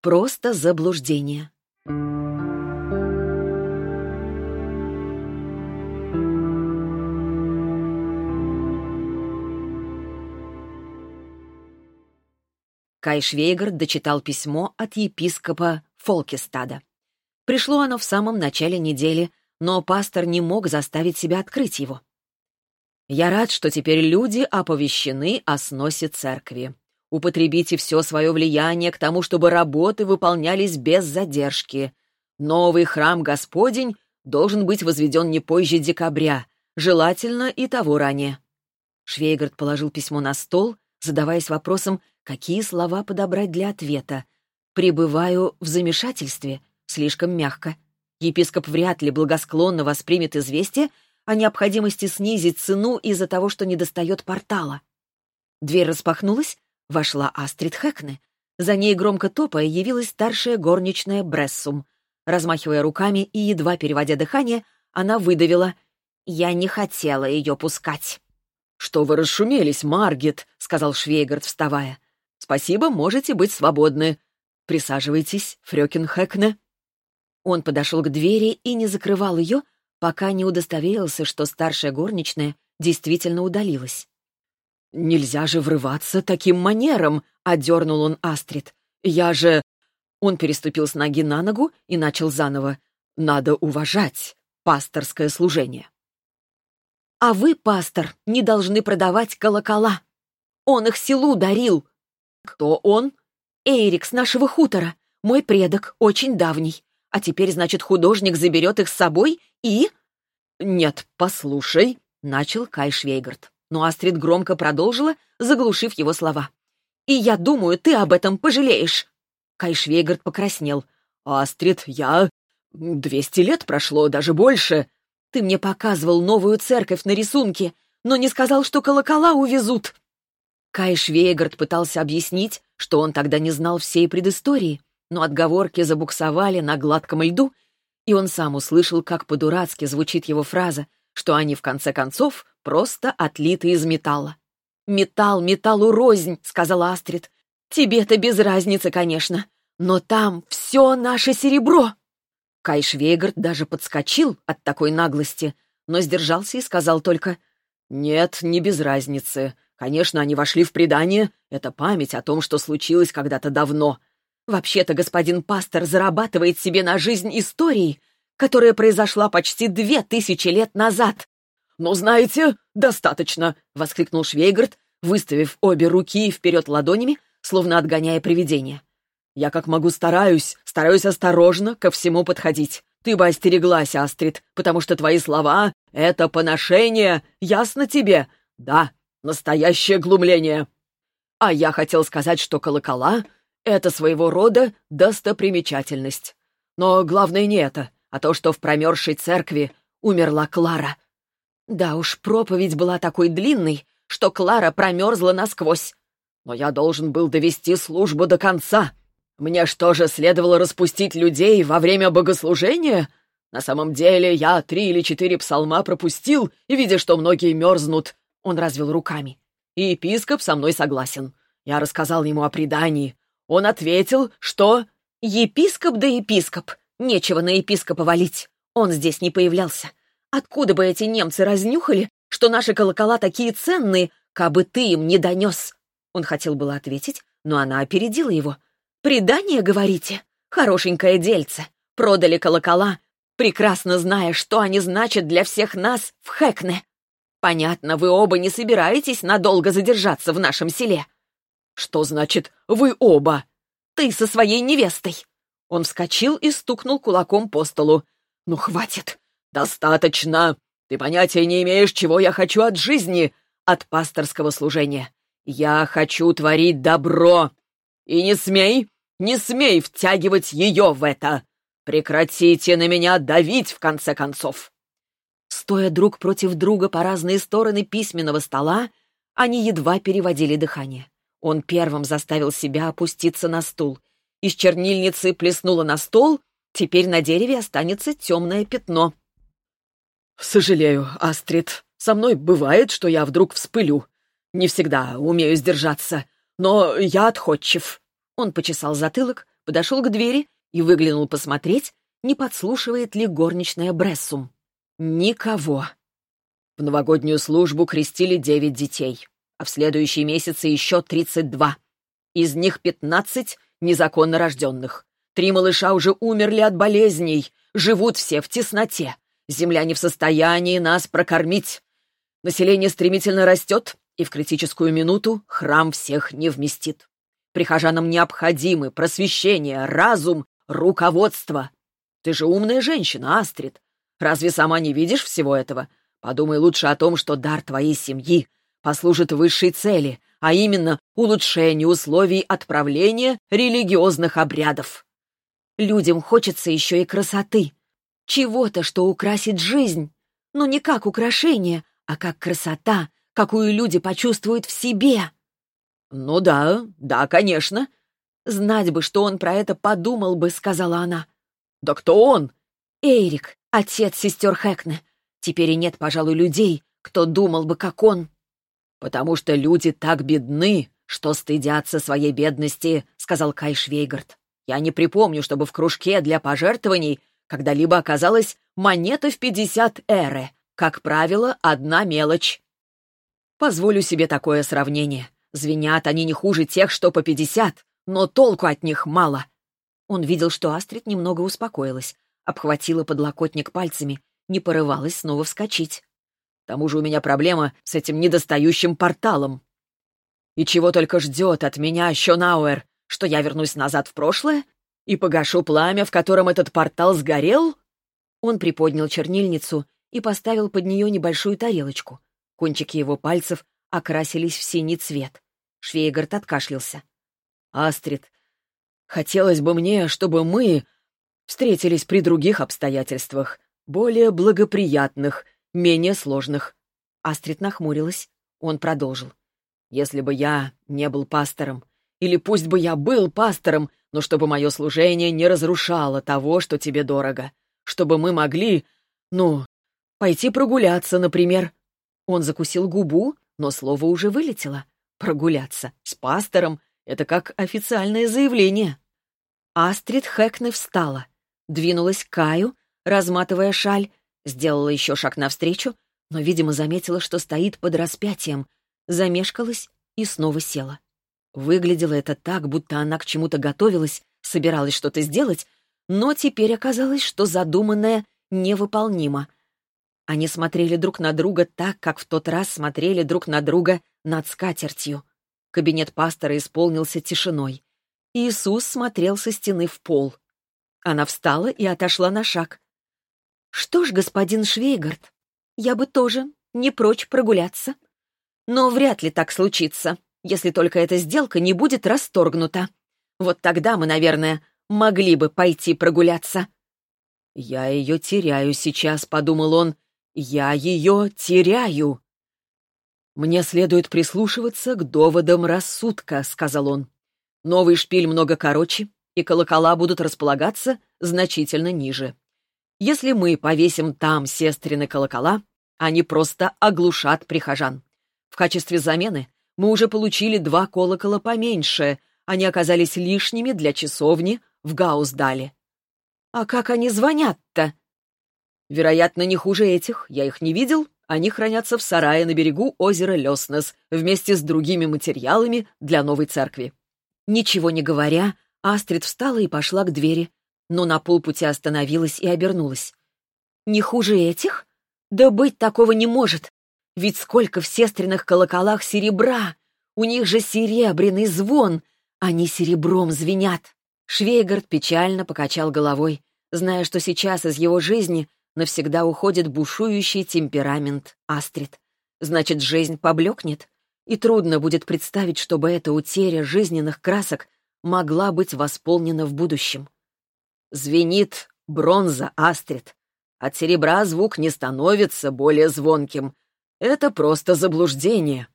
Просто заблуждение. Кай Швейгард дочитал письмо от епископа Фолкестада. Пришло оно в самом начале недели, но пастор не мог заставить себя открыть его. «Я рад, что теперь люди оповещены о сносе церкви. Употребите все свое влияние к тому, чтобы работы выполнялись без задержки. Новый храм Господень должен быть возведен не позже декабря, желательно и того ранее». Швейгард положил письмо на стол, задаваясь вопросом, какие слова подобрать для ответа. «Пребываю в замешательстве» слишком мягко. Епископ вряд ли благосклонно воспримет известие о необходимости снизить цену из-за того, что недостает портала. Дверь распахнулась, вошла Астрид Хэкне. За ней громко топая явилась старшая горничная Брессум. Размахивая руками и едва переводя дыхание, она выдавила «Я не хотела ее пускать». «Что вы расшумелись, Маргет?» — сказал Швейгард, вставая. «Спасибо, можете быть свободны. Присаживайтесь, Фрёкин Хэкне». Он подошел к двери и не закрывал ее, пока не удостоверился, что старшая горничная действительно удалилась. «Нельзя же врываться таким манером!» — одернул он Астрид. «Я же...» Он переступил с ноги на ногу и начал заново. «Надо уважать пасторское служение». «А вы, пастор, не должны продавать колокола. Он их селу дарил». «Кто он?» «Эйрик с нашего хутора. Мой предок, очень давний. А теперь, значит, художник заберет их с собой и...» «Нет, послушай», — начал Кай Швейгард. Но Астрид громко продолжила, заглушив его слова. «И я думаю, ты об этом пожалеешь». Кай Швейгард покраснел. «Астрид, я... Двести лет прошло, даже больше. Ты мне показывал новую церковь на рисунке, но не сказал, что колокола увезут». Кай Швейгард пытался объяснить, что он тогда не знал всей предыстории, но отговорки забуксовали на гладком льду, и он сам услышал, как по-дурацки звучит его фраза, что они, в конце концов, просто отлиты из металла. «Металл металлу рознь», — сказала Астрид. «Тебе-то без разницы, конечно, но там все наше серебро». Кай Швейгард даже подскочил от такой наглости, но сдержался и сказал только «Нет, не без разницы. Конечно, они вошли в предание. Это память о том, что случилось когда-то давно. Вообще-то господин пастор зарабатывает себе на жизнь историей, которая произошла почти две тысячи лет назад. «Ну, знаете, достаточно!» — воскликнул Швейгард, выставив обе руки вперед ладонями, словно отгоняя привидение. «Я как могу стараюсь, стараюсь осторожно ко всему подходить. Ты бы остереглась, Астрид, потому что твои слова — это поношение, ясно тебе? Да, настоящее глумление. А я хотел сказать, что колокола это своего рода достопримечательность. Но главное не это, а то, что в промерзшей церкви умерла Клара. Да уж, проповедь была такой длинной, что Клара промерзла насквозь. Но я должен был довести службу до конца. Мне что же, следовало распустить людей во время богослужения? На самом деле я три или четыре псалма пропустил, и, видя, что многие мерзнут, он развел руками. И епископ со мной согласен. Я рассказал ему о предании, он ответил, что... «Епископ да епископ. Нечего на епископа валить. Он здесь не появлялся. Откуда бы эти немцы разнюхали, что наши колокола такие ценные, кабы ты им не донес?» Он хотел было ответить, но она опередила его. «Предание, говорите? Хорошенькое дельце. Продали колокола, прекрасно зная, что они значат для всех нас в Хэкне. Понятно, вы оба не собираетесь надолго задержаться в нашем селе. «Что значит «вы оба»?» «Ты со своей невестой!» Он вскочил и стукнул кулаком по столу. «Ну, хватит! Достаточно! Ты понятия не имеешь, чего я хочу от жизни, от пасторского служения. Я хочу творить добро. И не смей, не смей втягивать ее в это. Прекратите на меня давить, в конце концов!» Стоя друг против друга по разные стороны письменного стола, они едва переводили дыхание. Он первым заставил себя опуститься на стул. Из чернильницы плеснуло на стол, теперь на дереве останется темное пятно. «Сожалею, Астрид. Со мной бывает, что я вдруг вспылю. Не всегда умею сдержаться, но я отходчив». Он почесал затылок, подошел к двери и выглянул посмотреть, не подслушивает ли горничная Брессум. Никого. В новогоднюю службу крестили девять детей, а в следующие месяцы еще тридцать два. Из них пятнадцать незаконно рожденных. Три малыша уже умерли от болезней, живут все в тесноте. Земля не в состоянии нас прокормить. Население стремительно растет, и в критическую минуту храм всех не вместит. Прихожанам необходимы просвещение, разум, руководство. Ты же умная женщина, Астрид. Разве сама не видишь всего этого? Подумай лучше о том, что дар твоей семьи послужит высшей цели, а именно улучшению условий отправления религиозных обрядов. Людям хочется еще и красоты. Чего-то, что украсит жизнь. Но не как украшение, а как красота, какую люди почувствуют в себе. «Ну да, да, конечно». «Знать бы, что он про это подумал бы», — сказала она. «Да кто он?» «Эрик, отец сестер Хэкне. Теперь и нет, пожалуй, людей, кто думал бы, как он». «Потому что люди так бедны, что стыдятся своей бедности», — сказал Кай Швейгард. «Я не припомню, чтобы в кружке для пожертвований когда-либо оказалась монета в пятьдесят эры. Как правило, одна мелочь». Позволю себе такое сравнение. Звенят они не хуже тех, что по пятьдесят, но толку от них мало. Он видел, что Астрид немного успокоилась, обхватила подлокотник пальцами, не порывалась снова вскочить. К тому же у меня проблема с этим недостающим порталом. И чего только ждет от меня Шонауэр, что я вернусь назад в прошлое и погашу пламя, в котором этот портал сгорел? Он приподнял чернильницу и поставил под нее небольшую тарелочку. Кончики его пальцев окрасились в синий цвет. Швейгард откашлялся. «Астрид, хотелось бы мне, чтобы мы встретились при других обстоятельствах, более благоприятных, менее сложных. Астрид нахмурилась. Он продолжил. «Если бы я не был пастором, или пусть бы я был пастором, но чтобы мое служение не разрушало того, что тебе дорого, чтобы мы могли, ну, пойти прогуляться, например». Он закусил губу, но слово уже вылетело. «Прогуляться с пастором — это как официальное заявление». Астрид Хэкне встала, двинулась к Каю, разматывая шаль, Сделала еще шаг навстречу, но, видимо, заметила, что стоит под распятием, замешкалась и снова села. Выглядело это так, будто она к чему-то готовилась, собиралась что-то сделать, но теперь оказалось, что задуманное невыполнимо. Они смотрели друг на друга так, как в тот раз смотрели друг на друга над скатертью. Кабинет пастора исполнился тишиной. Иисус смотрел со стены в пол. Она встала и отошла на шаг. «Что ж, господин Швейгард, я бы тоже не прочь прогуляться. Но вряд ли так случится, если только эта сделка не будет расторгнута. Вот тогда мы, наверное, могли бы пойти прогуляться». «Я ее теряю сейчас», — подумал он. «Я ее теряю». «Мне следует прислушиваться к доводам рассудка», — сказал он. «Новый шпиль много короче, и колокола будут располагаться значительно ниже. Если мы повесим там сестрины колокола, они просто оглушат прихожан. В качестве замены мы уже получили два колокола поменьше, они оказались лишними для часовни в Гаусдале. А как они звонят-то? Вероятно, не хуже этих, я их не видел. Они хранятся в сарае на берегу озера Леснес вместе с другими материалами для новой церкви. Ничего не говоря, Астрид встала и пошла к двери, но на полпути остановилась и обернулась. «Не хуже этих? Да быть такого не может! Ведь сколько в сестренных колоколах серебра! У них же серебряный звон! Они серебром звенят!» Швейгард печально покачал головой, зная, что сейчас из его жизни навсегда уходит бушующий темперамент Астрид. Значит, жизнь поблекнет, и трудно будет представить, чтобы эта утеря жизненных красок могла быть восполнена в будущем. Звенит бронза, Астрид. От серебра звук не становится более звонким. Это просто заблуждение.